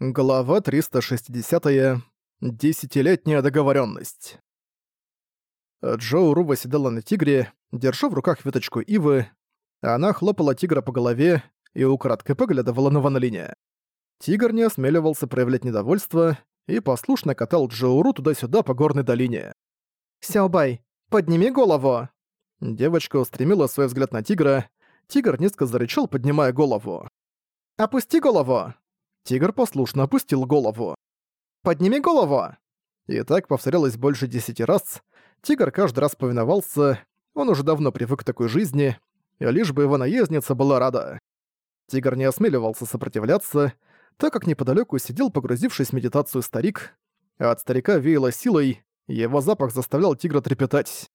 Глава 360. -я. Десятилетняя договоренность. Джоу Ру восседала на тигре, держа в руках веточку ивы. Она хлопала тигра по голове и украдкой поглядывала на Ван Линя. Тигр не осмеливался проявлять недовольство и послушно катал Джоу Ру туда-сюда по горной долине. «Сяобай, подними голову!» Девочка устремила свой взгляд на тигра. Тигр низко зарычал, поднимая голову. «Опусти голову!» Тигр послушно опустил голову. «Подними голову!» И так повторялось больше десяти раз. Тигр каждый раз повиновался, он уже давно привык к такой жизни, и лишь бы его наездница была рада. Тигр не осмеливался сопротивляться, так как неподалеку сидел погрузившись в медитацию старик, а от старика веяло силой, его запах заставлял тигра трепетать.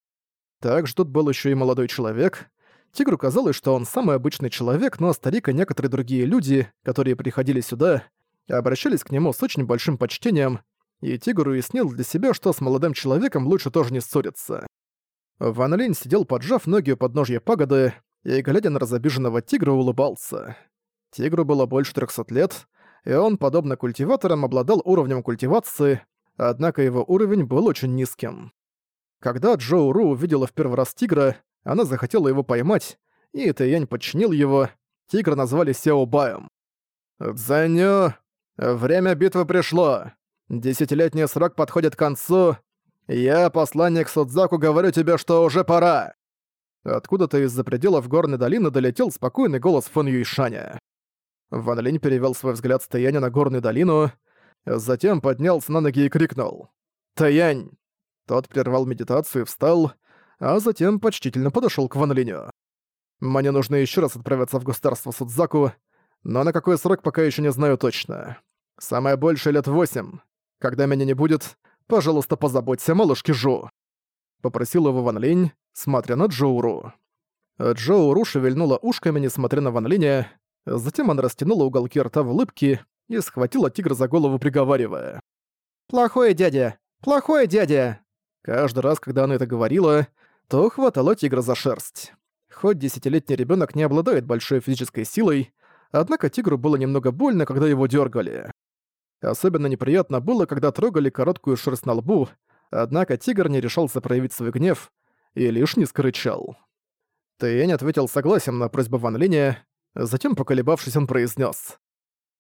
Также тут был еще и молодой человек. Тигру казалось, что он самый обычный человек, но старик и некоторые другие люди, которые приходили сюда, обращались к нему с очень большим почтением, и Тигр уяснил для себя, что с молодым человеком лучше тоже не ссориться. Ван Линь сидел, поджав ноги у подножья пагоды, и, глядя на разобиженного тигра, улыбался. Тигру было больше 300 лет, и он, подобно культиваторам, обладал уровнем культивации, однако его уровень был очень низким. Когда Джоу Ру увидела в первый раз тигра, она захотела его поймать, и Тэянь подчинил его. Тигра назвали Сяо Баем. «Дзэню, время битвы пришло. Десятилетний срок подходит к концу. Я, посланник Судзаку, говорю тебе, что уже пора». Откуда-то из-за пределов горной долины долетел спокойный голос Фон Юйшаня. Ван Линь перевел свой взгляд с Таяня на горную долину, затем поднялся на ноги и крикнул. «Таянь!» Тот прервал медитацию и встал, а затем почтительно подошел к Ван Линю. «Мне нужно еще раз отправиться в государство Судзаку, но на какой срок пока еще не знаю точно. Самое большее лет восемь. Когда меня не будет, пожалуйста, позаботься о малышке Жу». Попросил его Ван Линь, смотря на Джоуру. Джоуру шевельнула ушками, несмотря на Ван Линя, затем она растянула уголки рта в улыбке и схватила тигра за голову, приговаривая. «Плохой дядя! Плохой дядя!» Каждый раз, когда она это говорила, то хватало тигра за шерсть. Хоть десятилетний ребенок не обладает большой физической силой, однако тигру было немного больно, когда его дергали. Особенно неприятно было, когда трогали короткую шерсть на лбу, однако тигр не решался проявить свой гнев и лишь не скрычал. Тэнь ответил согласием на просьбу Ван Линя, затем, поколебавшись, он произнес: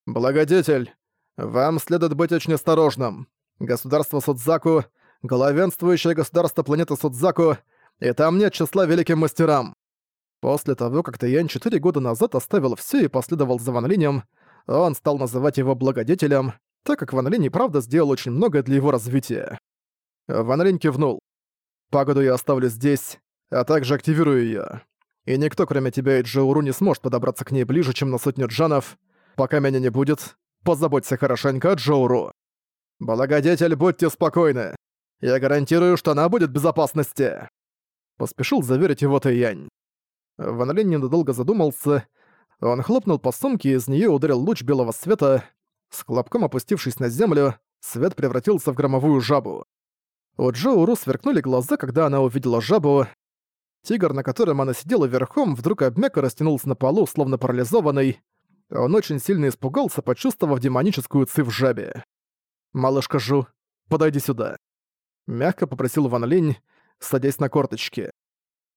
«Благодетель, вам следует быть очень осторожным. Государство Судзаку — главенствующее государство планеты Судзаку — и там нет числа великим мастерам. После того, как Тэйян четыре года назад оставил все и последовал за Ван Линем, он стал называть его благодетелем, так как Ван Линь и правда сделал очень многое для его развития. Ван Линь кивнул. «Пагоду я оставлю здесь, а также активирую её. И никто, кроме тебя и Джоуру, не сможет подобраться к ней ближе, чем на сотню джанов. Пока меня не будет, позаботься хорошенько о Джоуру. Благодетель, будьте спокойны. Я гарантирую, что она будет в безопасности». Поспешил заверить его Тэйянь. Ван Линь ненадолго задумался. Он хлопнул по сумке, и из нее ударил луч белого света. С хлопком опустившись на землю, свет превратился в громовую жабу. У Джоу Ру сверкнули глаза, когда она увидела жабу. Тигр, на котором она сидела верхом, вдруг обмяк и растянулся на полу, словно парализованный. Он очень сильно испугался, почувствовав демоническую ци в жабе. «Малышка Жу, подойди сюда». Мягко попросил Ван Линь, садясь на корточки.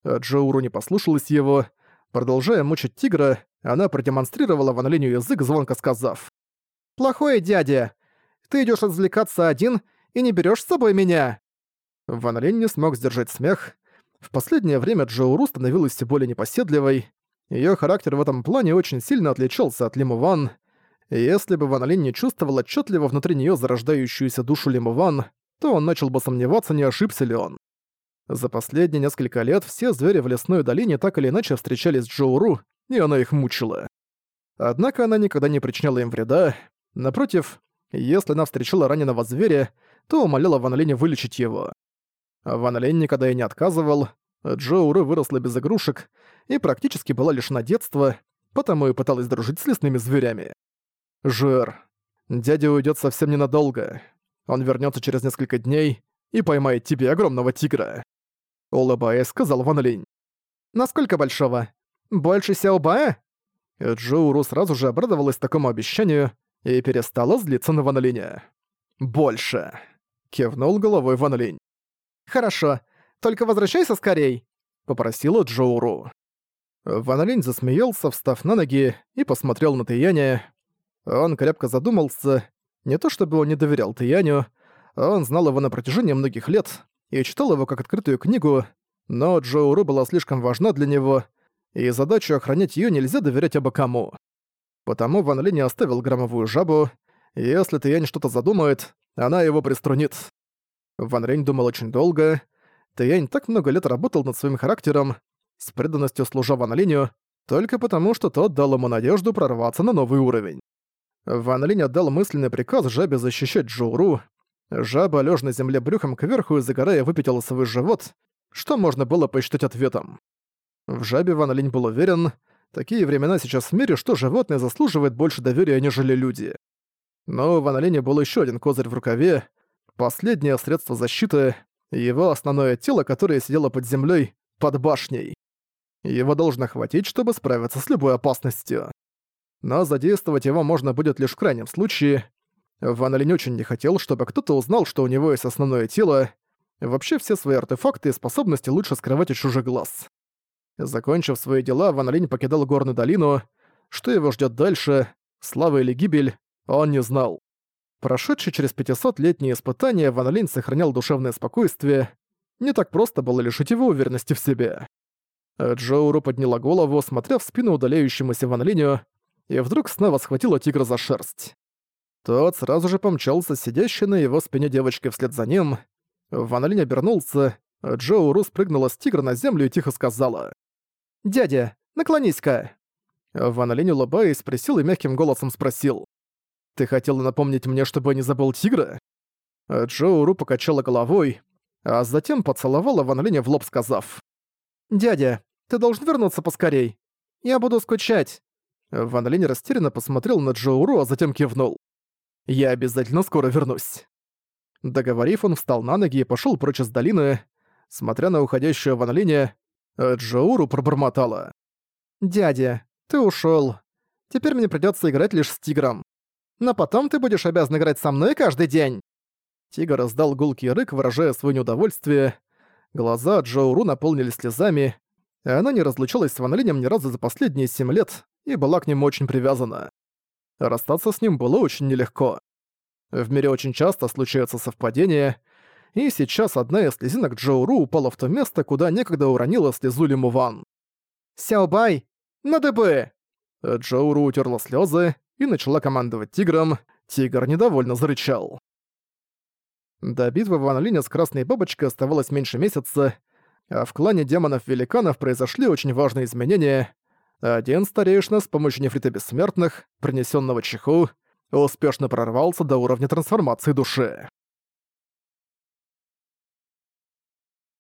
Джоуру не послушалась его. Продолжая мучить тигра, она продемонстрировала Ван Линю язык, звонко сказав. «Плохой дядя! Ты идёшь развлекаться один и не берёшь с собой меня!» Ван Линь не смог сдержать смех. В последнее время Джоуру становилась все более непоседливой. Её характер в этом плане очень сильно отличался от Лиму Ван. Если бы Ван Линь не чувствовал отчетливо внутри неё зарождающуюся душу Лиму Ван, то он начал бы сомневаться, не ошибся ли он. За последние несколько лет все звери в лесной долине так или иначе встречались с Джоуру, и она их мучила. Однако она никогда не причиняла им вреда. Напротив, если она встречала раненого зверя, то умоляла Ван Линя вылечить его. Ван Линь никогда и не отказывал. Джоуру выросла без игрушек и практически была лишена детства, потому и пыталась дружить с лесными зверями. Жир. Дядя уйдет совсем ненадолго. Он вернется через несколько дней и поймает тебе огромного тигра. Улыбаясь, сказал Ван Линь. «Насколько большого? Больше Сяобая?» Джоуру сразу же обрадовалась такому обещанию и перестала злиться на Ван Линя. «Больше!» — кивнул головой Ван Линь. «Хорошо, только возвращайся скорей!» — попросила Джоуру. Ван Линь засмеялся, встав на ноги, и посмотрел на Таяня. Он крепко задумался. Не то чтобы он не доверял Таяню, он знал его на протяжении многих лет и читал его как открытую книгу, но Джоуру была слишком важна для него, и задачу охранять ее нельзя доверять оба кому. Потому Ван Линь оставил громовую жабу, если Таянь что-то задумает, она его приструнит. Ван Линь думал очень долго. Таянь так много лет работал над своим характером, с преданностью служа Ван Линю, только потому, что тот дал ему надежду прорваться на новый уровень. Ван Линь отдал мысленный приказ жабе защищать Джоуру. Жаба, лежа на земле брюхом кверху и загорая, выпятила свой живот, что можно было посчитать ответом. В жабе Ван Линь был уверен, такие времена сейчас в мире, что животные заслуживают больше доверия, нежели люди. Но у Ван Линя был еще один козырь в рукаве, последнее средство защиты, его основное тело, которое сидело под землей, под башней. Его должно хватить, чтобы справиться с любой опасностью. Но задействовать его можно будет лишь в крайнем случае. Ван Линь очень не хотел, чтобы кто-то узнал, что у него есть основное тело. Вообще все свои артефакты и способности лучше скрывать от чужих глаз. Закончив свои дела, Ван Линь покидал горную долину. Что его ждет дальше, слава или гибель, он не знал. Прошедший через 500-летние испытания, Ван Линь сохранял душевное спокойствие. Не так просто было лишить его уверенности в себе. Джоуру подняла голову, смотря в спину удаляющемуся Ван Линю, и вдруг снова схватила тигра за шерсть. Тот сразу же помчался, сидящей на его спине девочкой вслед за ним. Ван Линь обернулся, Джоуру спрыгнула с тигра на землю и тихо сказала. «Дядя, наклонись-ка!» Ван Линь, улыбаясь, присел и мягким голосом спросил. «Ты хотела напомнить мне, чтобы я не забыл тигра?» Джоуру покачала головой, а затем поцеловала Ван Линя в лоб, сказав. «Дядя, ты должен вернуться поскорей. Я буду скучать». Ван Линь растерянно посмотрел на Джоуру, а затем кивнул. «Я обязательно скоро вернусь». Договорив, он встал на ноги и пошел прочь из долины. Смотря на уходящую Ван Линя, Джоуру пробормотала. «Дядя, ты ушел. Теперь мне придется играть лишь с тигром. Но потом ты будешь обязан играть со мной каждый день». Тигр раздал гулкий рык, выражая свое неудовольствие. Глаза Джоуру наполнились слезами, и она не разлучалась с Ван Линем ни разу за последние семь лет и была к нему очень привязана. Расстаться с ним было очень нелегко. В мире очень часто случаются совпадения, и сейчас одна из слезинок Джоуру упала в то место, куда некогда уронила слезу Лиму Ван. «Сяобай, на ДБ!» Джоуру утерла слезы и начала командовать тигром. Тигр недовольно зарычал. До битвы Ван Линя с Красной Бабочкой оставалось меньше месяца, а в клане демонов-великанов произошли очень важные изменения. Один старейшина с помощью нефрита бессмертных, принесенного чеху, успешно прорвался до уровня трансформации души.